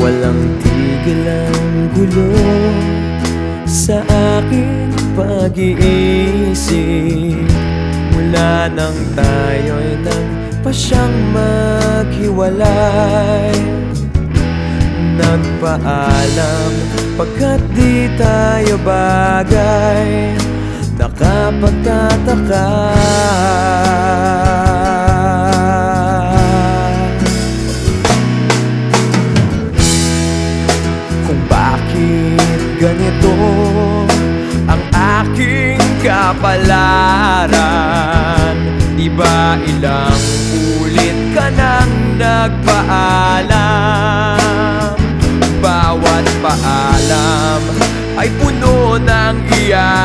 Walang tigil ang gulo sa aking pag-iisip. Mula nang tayo'y nagpasyang maghiwalay. Nagpaalam pagkat di tayo bagay Nakapagtataka kapalaran Di ba ilang ulit ka nang nagpaalam? Bawat paalam ay puno ng iyakan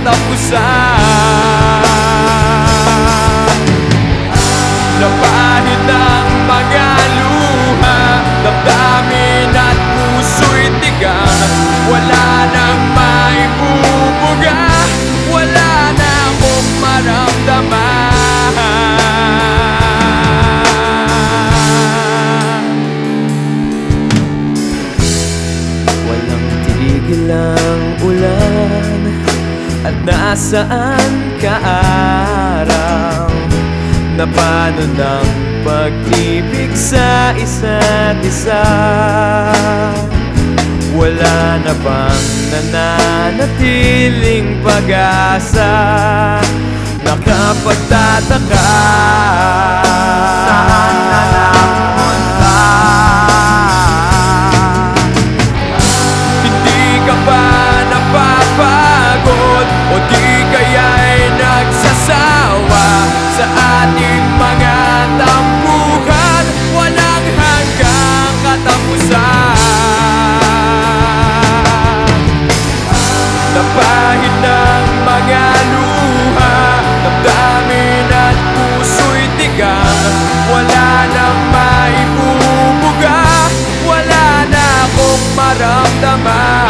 katapusan Napahid ng mga luha Damdamin at puso'y tigang Wala nang maibubuga Wala na akong maramdaman. Walang tigil nasaan ka araw Na paano ng pag-ibig sa isa't isa? Wala na bang nananatiling pag-asa? Nakapagtataka my